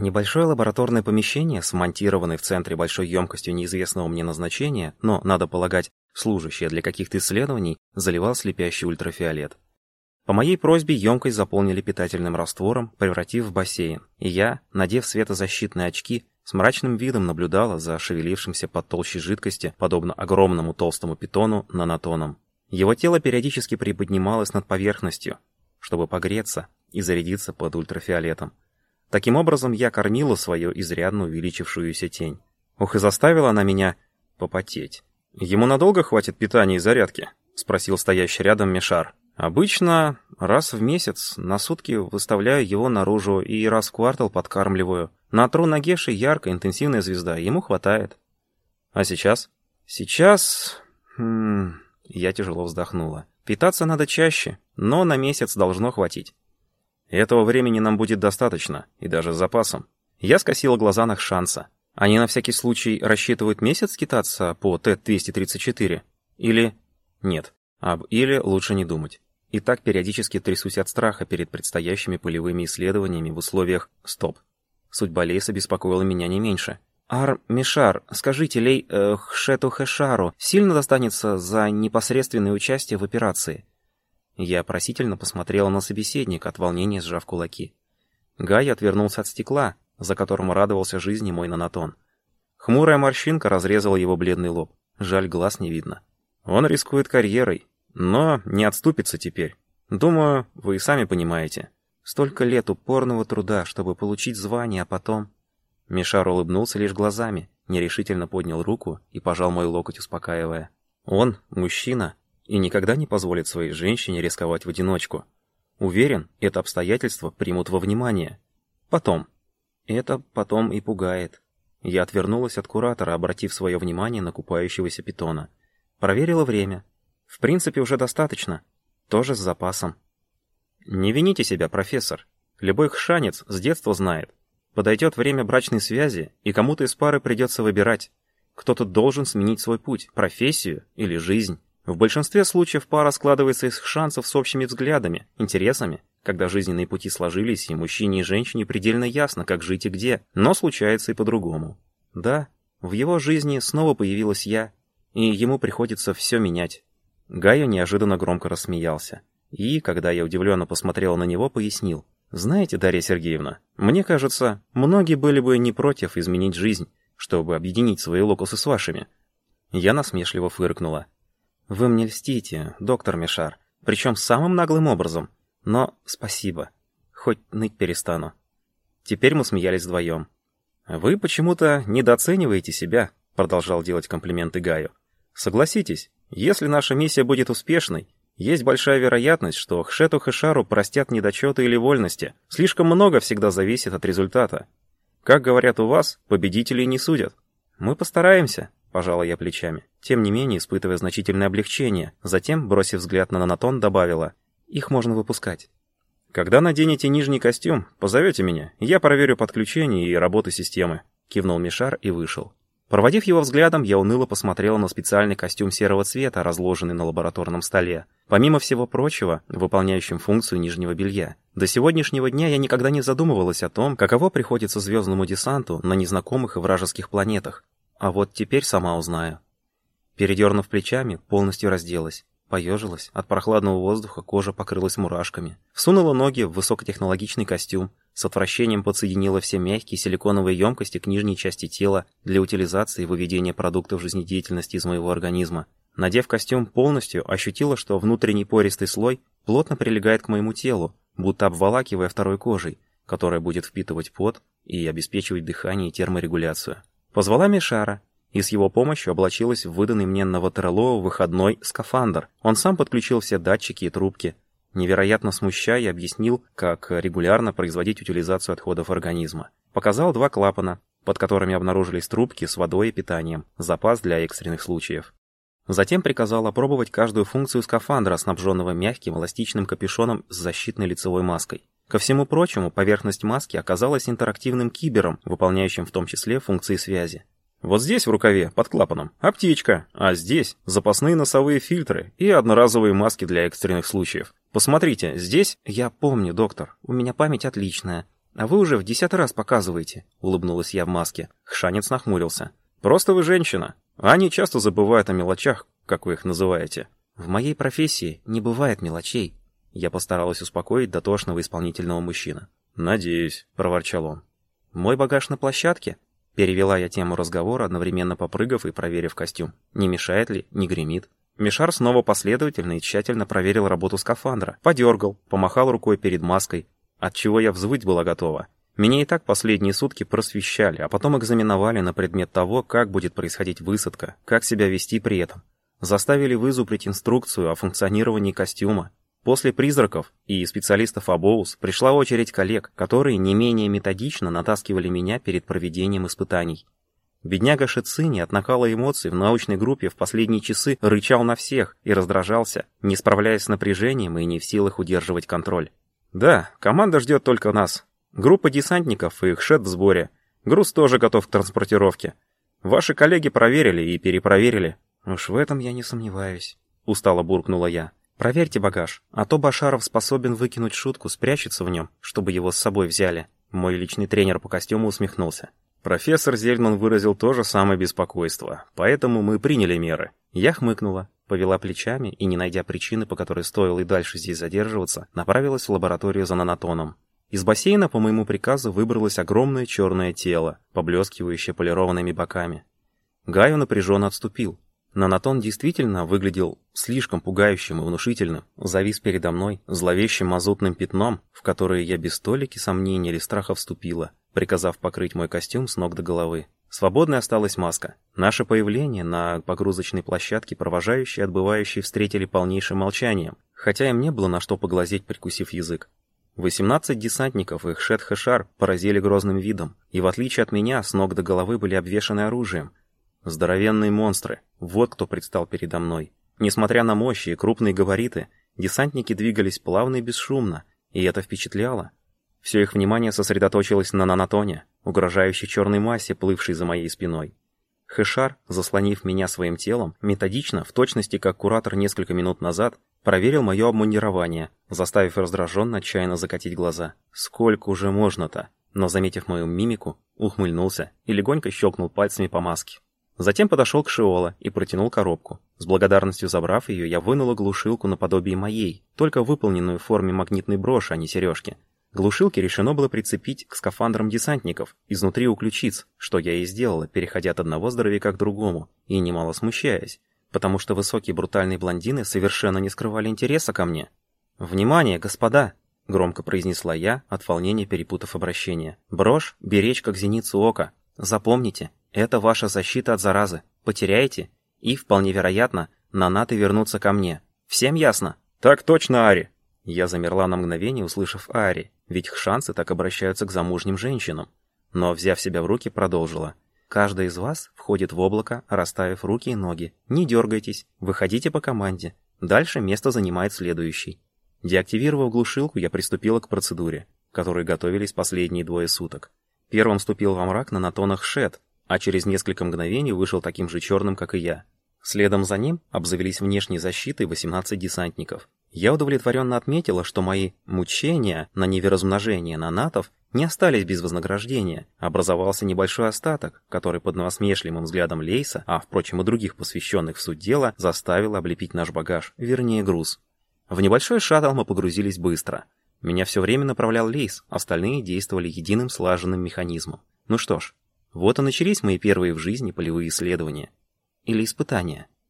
Небольшое лабораторное помещение, смонтированное в центре большой емкостью неизвестного мне назначения, но, надо полагать, служащее для каких-то исследований, заливал слепящий ультрафиолет. По моей просьбе емкость заполнили питательным раствором, превратив в бассейн, и я, надев светозащитные очки, с мрачным видом наблюдала за шевелившимся под толщей жидкости, подобно огромному толстому питону, нанотоном. Его тело периодически приподнималось над поверхностью, чтобы погреться и зарядиться под ультрафиолетом. Таким образом, я кормила свою изрядно увеличившуюся тень. Ох, и заставила она меня попотеть. «Ему надолго хватит питания и зарядки?» — спросил стоящий рядом Мишар. «Обычно раз в месяц на сутки выставляю его наружу и раз в квартал подкармливаю. На тру Нагеши яркая интенсивная звезда, ему хватает». «А сейчас?» «Сейчас...» хм... Я тяжело вздохнула. «Питаться надо чаще, но на месяц должно хватить». Этого времени нам будет достаточно, и даже с запасом. Я скосила глаза на шанса. Они на всякий случай рассчитывают месяц скитаться по Т-234? Или... Нет, об «или» лучше не думать. И так периодически трясусь от страха перед предстоящими полевыми исследованиями в условиях «стоп». Судьба Лейса беспокоила меня не меньше. «Ар, Мишар, скажите, Лей э, Хшету Хэшару сильно достанется за непосредственное участие в операции?» Я просительно посмотрела на собеседника, от волнения сжав кулаки. Гай отвернулся от стекла, за которым радовался жизни мой нанотон. Хмурая морщинка разрезала его бледный лоб. Жаль, глаз не видно. Он рискует карьерой, но не отступится теперь. Думаю, вы и сами понимаете. Столько лет упорного труда, чтобы получить звание, а потом... Мишар улыбнулся лишь глазами, нерешительно поднял руку и пожал мой локоть, успокаивая. Он, мужчина, и никогда не позволит своей женщине рисковать в одиночку. Уверен, это обстоятельство примут во внимание. Потом. Это потом и пугает. Я отвернулась от куратора, обратив свое внимание на купающегося питона. Проверила время. В принципе, уже достаточно. Тоже с запасом. Не вините себя, профессор. Любой хшанец с детства знает. Подойдет время брачной связи, и кому-то из пары придется выбирать. Кто-то должен сменить свой путь, профессию или жизнь. В большинстве случаев пара складывается из шансов с общими взглядами, интересами, когда жизненные пути сложились, и мужчине и женщине предельно ясно, как жить и где, но случается и по-другому. Да, в его жизни снова появилась я, и ему приходится все менять. Гайо неожиданно громко рассмеялся. И, когда я удивленно посмотрела на него, пояснил. «Знаете, Дарья Сергеевна, мне кажется, многие были бы не против изменить жизнь, чтобы объединить свои локусы с вашими». Я насмешливо фыркнула. «Вы мне льстите, доктор Мишар, причем самым наглым образом. Но спасибо. Хоть ныть перестану». Теперь мы смеялись вдвоем. «Вы почему-то недооцениваете себя», — продолжал делать комплименты Гаю. «Согласитесь, если наша миссия будет успешной, есть большая вероятность, что Хшету Хэшару простят недочеты или вольности. Слишком много всегда зависит от результата. Как говорят у вас, победителей не судят. Мы постараемся», — пожала я плечами, тем не менее испытывая значительное облегчение. Затем, бросив взгляд на нанотон, добавила, «Их можно выпускать». «Когда наденете нижний костюм, позовете меня, я проверю подключение и работу системы», — кивнул Мишар и вышел. Проводив его взглядом, я уныло посмотрела на специальный костюм серого цвета, разложенный на лабораторном столе. Помимо всего прочего, выполняющим функцию нижнего белья. До сегодняшнего дня я никогда не задумывалась о том, каково приходится звездному десанту на незнакомых и вражеских планетах, а вот теперь сама узнаю. Передернув плечами, полностью разделась. Поежилась, от прохладного воздуха кожа покрылась мурашками. Всунула ноги в высокотехнологичный костюм, с отвращением подсоединила все мягкие силиконовые емкости к нижней части тела для утилизации и выведения продуктов жизнедеятельности из моего организма. Надев костюм полностью, ощутила, что внутренний пористый слой плотно прилегает к моему телу, будто обволакивая второй кожей, которая будет впитывать пот и обеспечивать дыхание и терморегуляцию. Позвала Мишара, и с его помощью облачилась в выданный мне на Ватерлоо выходной скафандр. Он сам подключил все датчики и трубки, невероятно смущая, объяснил, как регулярно производить утилизацию отходов организма. Показал два клапана, под которыми обнаружились трубки с водой и питанием, запас для экстренных случаев. Затем приказал опробовать каждую функцию скафандра, снабженного мягким эластичным капюшоном с защитной лицевой маской. Ко всему прочему, поверхность маски оказалась интерактивным кибером, выполняющим в том числе функции связи. Вот здесь в рукаве, под клапаном, аптечка, а здесь запасные носовые фильтры и одноразовые маски для экстренных случаев. Посмотрите, здесь... Я помню, доктор, у меня память отличная. «А вы уже в десятый раз показываете», — улыбнулась я в маске. Хшанец нахмурился. «Просто вы женщина. Они часто забывают о мелочах, как вы их называете». «В моей профессии не бывает мелочей», — я постаралась успокоить дотошного исполнительного мужчину. «Надеюсь», — проворчал он. «Мой багаж на площадке?» Перевела я тему разговора, одновременно попрыгав и проверив костюм. Не мешает ли, не гремит. Мишар снова последовательно и тщательно проверил работу скафандра. Подергал, помахал рукой перед маской, от чего я взвыть была готова. Меня и так последние сутки просвещали, а потом экзаменовали на предмет того, как будет происходить высадка, как себя вести при этом. Заставили вызубрить инструкцию о функционировании костюма. После призраков и специалистов АБОУС пришла очередь коллег, которые не менее методично натаскивали меня перед проведением испытаний. Бедняга Шицини от накала эмоций в научной группе в последние часы рычал на всех и раздражался, не справляясь с напряжением и не в силах удерживать контроль. Да, команда ждет только нас. Группа десантников и их шед в сборе. Груз тоже готов к транспортировке. Ваши коллеги проверили и перепроверили. Уж в этом я не сомневаюсь. Устало буркнула я. Проверьте багаж, а то Башаров способен выкинуть шутку, спрячется в нем, чтобы его с собой взяли. Мой личный тренер по костюму усмехнулся. Профессор Зельман выразил то же самое беспокойство, поэтому мы приняли меры. Я хмыкнула, повела плечами и, не найдя причины, по которой стоило и дальше здесь задерживаться, направилась в лабораторию за нанотоном. Из бассейна по моему приказу выбралось огромное черное тело, поблескивающее полированными боками. Гаю напряженно отступил. Нанотон действительно выглядел слишком пугающим и внушительным, завис передо мной зловещим мазутным пятном, в которое я без столики сомнений или страха вступила, приказав покрыть мой костюм с ног до головы. Свободной осталась маска. Наше появление на погрузочной площадке провожающие и отбывающие встретили полнейшим молчанием, хотя им не было на что поглазеть, прикусив язык. 18 десантников и Хшет-Хэшар поразили грозным видом, и в отличие от меня, с ног до головы были обвешаны оружием. Здоровенные монстры, вот кто предстал передо мной. Несмотря на мощи и крупные габариты, десантники двигались плавно и бесшумно, и это впечатляло. Все их внимание сосредоточилось на нанотоне, угрожающей черной массе, плывшей за моей спиной. Хэшар, заслонив меня своим телом, методично, в точности как куратор несколько минут назад, проверил мое обмундирование, заставив раздраженно отчаянно закатить глаза. Сколько уже можно-то? Но, заметив мою мимику, ухмыльнулся и легонько щелкнул пальцами по маске. Затем подошел к Шиола и протянул коробку. С благодарностью забрав ее, я вынула глушилку наподобие моей, только выполненную в форме магнитной броши, а не сережки. Глушилки решено было прицепить к скафандрам десантников, изнутри у ключиц, что я и сделала, переходя от одного здоровяка к другому, и немало смущаясь, потому что высокие брутальные блондины совершенно не скрывали интереса ко мне. «Внимание, господа!» — громко произнесла я, от волнения перепутав обращение. «Брошь беречь как зеницу ока. Запомните, это ваша защита от заразы. Потеряете, и, вполне вероятно, нанаты вернутся ко мне. Всем ясно?» «Так точно, Ари!» Я замерла на мгновение, услышав Ари, ведь шансы так обращаются к замужним женщинам. Но, взяв себя в руки, продолжила. Каждый из вас входит в облако, расставив руки и ноги. Не дергайтесь, выходите по команде. Дальше место занимает следующий. Деактивировав глушилку, я приступила к процедуре, которой готовились последние двое суток. Первым вступил во мрак на натонах Шет, а через несколько мгновений вышел таким же черным, как и я. Следом за ним обзавелись внешней защитой 18 десантников. Я удовлетворенно отметила, что мои мучения на невероразмножение нанатов не остались без вознаграждения. Образовался небольшой остаток, который под насмешливым взглядом Лейса, а, впрочем, и других посвященных в суть дела, заставил облепить наш багаж, вернее груз. В небольшой шаттл мы погрузились быстро. Меня все время направлял Лейс, остальные действовали единым слаженным механизмом. Ну что ж, вот и начались мои первые в жизни полевые исследования. Или испытания.